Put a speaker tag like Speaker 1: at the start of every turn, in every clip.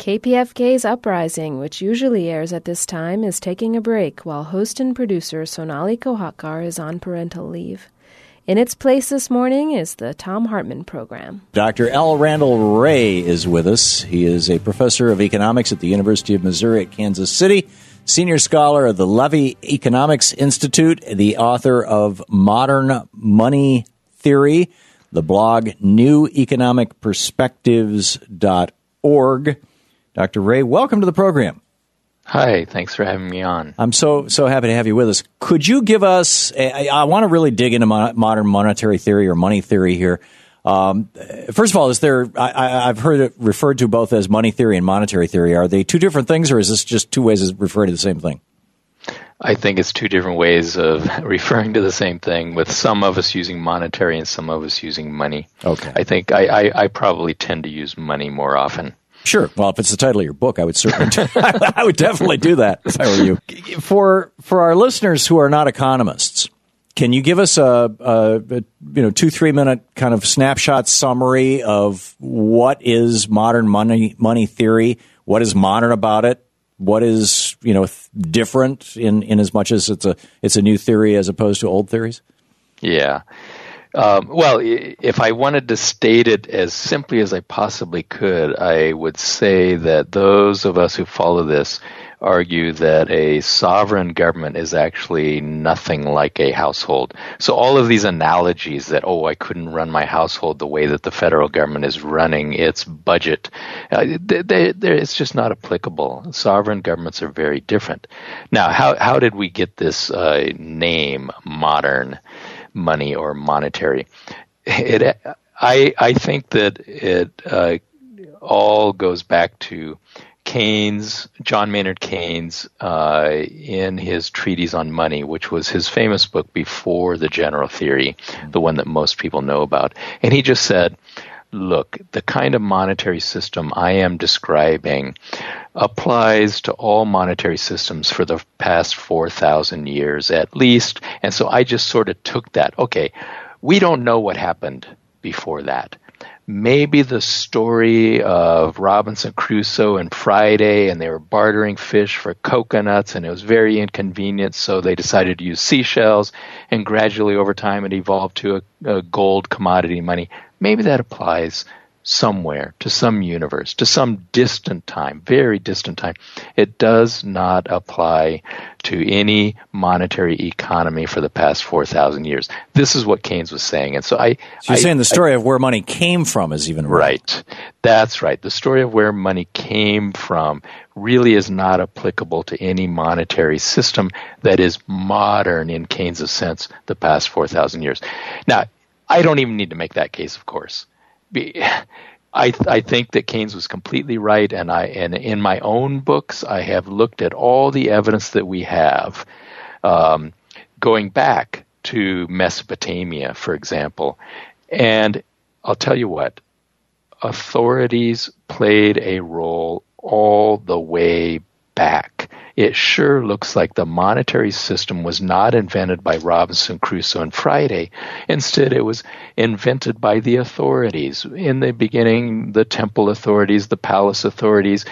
Speaker 1: KPFK's Uprising, which usually airs at this time, is taking a break while host and producer Sonali Kolhatkar is on parental leave. In its place this morning is the Thom Hartmann program.
Speaker 2: Dr. L. Randall Wray is with us. He is a professor of economics at the University of Missouri at Kansas City, senior scholar of the Levy Economics Institute, the author of Modern Money Theory, the blog neweconomicperspectives.org. Dr. Wray, welcome to the program.
Speaker 3: Hi, thanks for having me on.
Speaker 2: I'm so so happy to have you with us. Could you give us? I, I want to really dig into modern monetary theory or money theory here. Um, first of all, is there? I, have heard it referred to both as money theory and monetary theory. Are they two different things, or is this just two ways of referring to the same thing?
Speaker 3: I think it's two different ways of referring to the same thing, with some of us using monetary and some of us using money.
Speaker 2: Okay.
Speaker 3: I think I, I, I probably tend to use money more often.
Speaker 2: Sure. Well, if it's the title of your book, I would certainly, do, I would definitely do that if I were you. For for our listeners who are not economists, can you give us a, a, a, you know two three minute kind of snapshot summary of what is modern money money theory? What is modern about it? What is you know different in in as much as it's a it's a new theory as opposed to old theories?
Speaker 3: Yeah. Um, well, if I wanted to state it as simply as I possibly could, I would say that those of us who follow this argue that a sovereign government is actually nothing like a household. So all of these analogies that, oh, I couldn't run my household the way that the federal government is running its budget, uh, they, they, it's just not applicable. Sovereign governments are very different. Now, how, how did we get this uh, name, modern? Money or monetary. It, I, I think that it uh, all goes back to Keynes, John Maynard Keynes, uh, in his treatise on money, which was his famous book before the general theory, the one that most people know about. And he just said, look, the kind of monetary system I am describing applies to all monetary systems for the past 4,000 years at least. And so I just sort of took that. Okay, we don't know what happened before that. Maybe the story of Robinson Crusoe and Friday, and they were bartering fish for coconuts, and it was very inconvenient, so they decided to use seashells, and gradually over time it evolved to a, a gold commodity money maybe that applies somewhere to some universe, to some distant time, very distant time. It does not apply to any monetary economy for the past 4,000 years. This is what Keynes was saying. And so I.
Speaker 2: So you're I, saying the story I, of where money came from is even
Speaker 3: right. right. That's right. The story of where money came from really is not applicable to any monetary system that is modern in Keynes' sense the past 4,000 years. Now, I don't even need to make that case, of course. I I think that Keynes was completely right, and I and in my own books I have looked at all the evidence that we have, um, going back to Mesopotamia, for example, and I'll tell you what, authorities played a role all the way back it sure looks like the monetary system was not invented by Robinson Crusoe and Friday. Instead, it was invented by the authorities. In the beginning, the temple authorities, the palace authorities,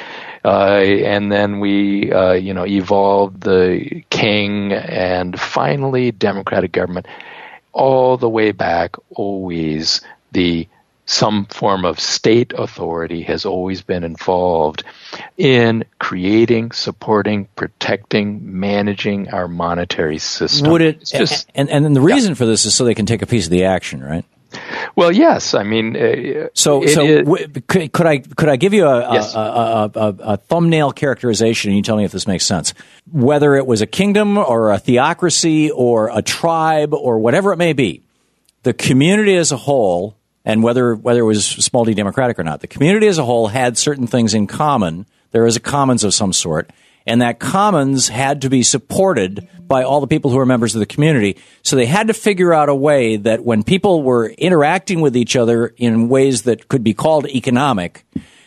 Speaker 3: uh, and then we, uh, you know, evolved the king, and finally, democratic government. All the way back, always the some form of state authority has always been involved in creating, supporting, protecting, managing our monetary system.
Speaker 2: Would it? Just, and and the reason yeah. for this is so they can take a piece of the action, right?
Speaker 3: Well, yes. I mean, uh,
Speaker 2: so so w- could, could, I could I give you a, yes. a, a, a, thumbnail characterization, and you tell me if this makes sense? Whether it was a kingdom or a theocracy or a tribe or whatever it may be, the community as a whole and whether whether it was small d democratic or not, the community as a whole had certain things in common. There is a commons of some sort, and that commons had to be supported by all the people who were members of the community. So they had to figure out a way that when people were interacting with each other in ways that could be called economic,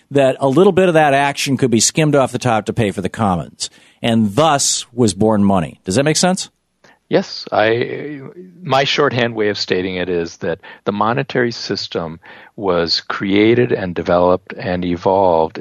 Speaker 2: that a little bit of that action could be skimmed off the top to pay for the commons. And thus was born money. Does that make sense?
Speaker 3: Yes, I my shorthand way of stating it is that the monetary system was created and developed and evolved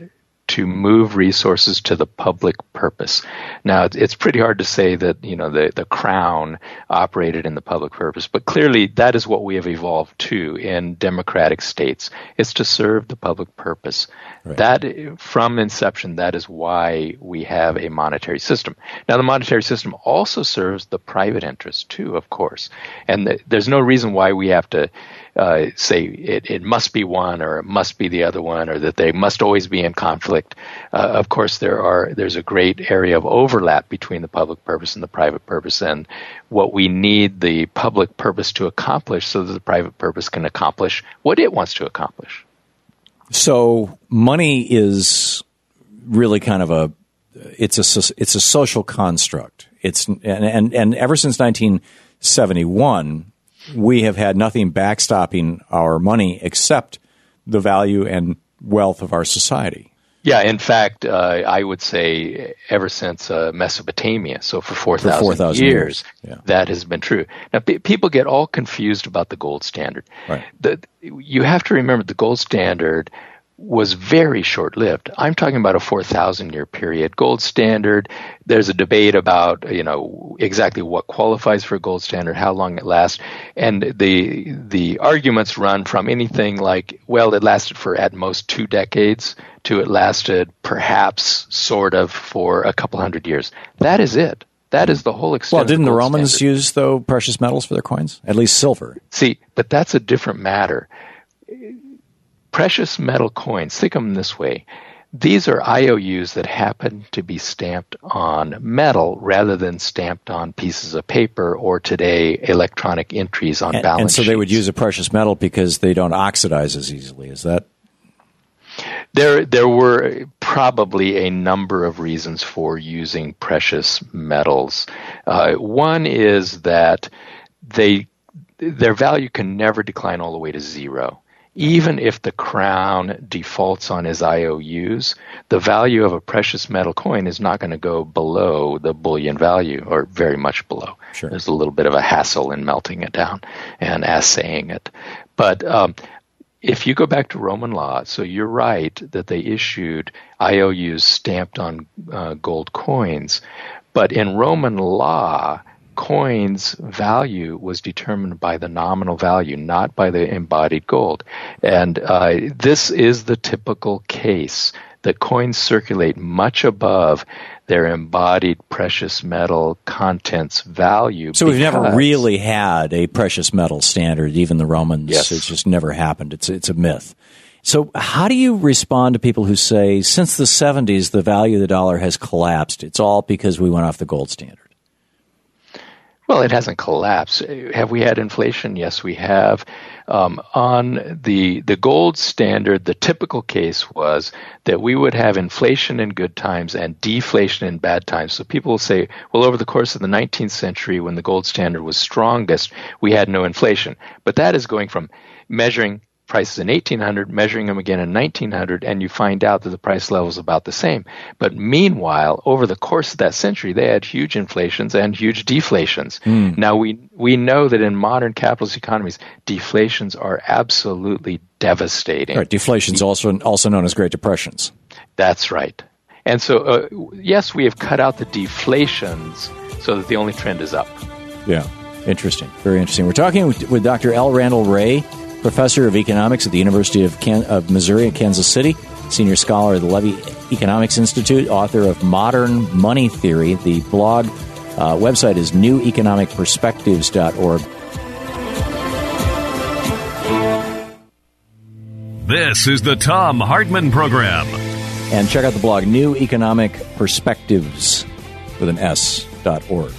Speaker 3: to move resources to the public purpose. Now, it's pretty hard to say that you know the the crown operated in the public purpose, but clearly that is what we have evolved to in democratic states. It's to serve the public purpose. Right. That from inception, that is why we have a monetary system. Now, the monetary system also serves the private interest too, of course, and the, there's no reason why we have to uh, say it, it must be one or it must be the other one or that they must always be in conflict. Uh, of course, there are there's a great area of overlap between the public purpose and the private purpose, and what we need the public purpose to accomplish so that the private purpose can accomplish what it wants to accomplish.
Speaker 2: So money is really kind of a it's a it's a social construct. It's and and, and ever since 1971 we have had nothing backstopping our money except the value and wealth of our society.
Speaker 3: Yeah, in fact, uh, I would say ever since uh, Mesopotamia, so for 4,000 4, years, years. Yeah. that has been true. Now, p- people get all confused about the gold standard.
Speaker 2: Right.
Speaker 3: The, you have to remember the gold standard was very short lived. I'm talking about a 4,000 year period. Gold standard, there's a debate about, you know, exactly what qualifies for a gold standard, how long it lasts. And the, the arguments run from anything like, well, it lasted for at most two decades to it lasted perhaps sort of for a couple hundred years. That is it. That is the whole extent.
Speaker 2: Well, didn't
Speaker 3: the,
Speaker 2: the Romans standard. use though precious metals for their coins? At least silver.
Speaker 3: See, but that's a different matter precious metal coins, think of them this way. These are IOUs that happen to be stamped on metal rather than stamped on pieces of paper or today electronic entries on
Speaker 2: and,
Speaker 3: balance
Speaker 2: And so
Speaker 3: sheets.
Speaker 2: they would use a precious metal because they don't oxidize as easily. Is that?
Speaker 3: There, there were probably a number of reasons for using precious metals. Uh, one is that they, their value can never decline all the way to zero even if the crown defaults on his IOUs, the value of a precious metal coin is not going to go below the bullion value or very much below.
Speaker 2: Sure.
Speaker 3: There's a little bit of a hassle in melting it down and assaying it. But um, if you go back to Roman law, so you're right that they issued IOUs stamped on uh, gold coins. But in Roman law, coin's value was determined by the nominal value, not by the embodied gold. And uh, this is the typical case that coins circulate much above their embodied precious metal contents value.
Speaker 2: So we've never really had a precious metal standard. Even the Romans,
Speaker 3: yes.
Speaker 2: it's just never happened. It's it's a myth. So how do you respond to people who say since the 70s the value of the dollar has collapsed? It's all because we went off the gold standard.
Speaker 3: Well, it hasn't collapsed. Have we had inflation? Yes, we have. Um, on the the gold standard, the typical case was that we would have inflation in good times and deflation in bad times. So people will say, well, over the course of the 19th century, when the gold standard was strongest, we had no inflation. But that is going from measuring prices in 1800, measuring them again in 1900, and you find out that the price level is about the same. But meanwhile, over the course of that century, they had huge inflations and huge deflations. Mm. Now we we know that in modern capitalist economies, deflations are absolutely devastating.
Speaker 2: Right, deflations also also known as Great Depressions.
Speaker 3: That's right. And so, uh, yes, we have cut out the deflations so that the only trend is up.
Speaker 2: Yeah, interesting. Very interesting. We're talking with, with Dr. L. Randall Wray professor of economics at the University of, Can- of Missouri at Kansas City, senior scholar at the Levy Economics Institute, author of Modern Money Theory. The blog uh, website is neweconomicperspectives.org.
Speaker 4: This is the Thom Hartmann Program.
Speaker 2: And check out the blog, New Economic Perspectives with an S dot org.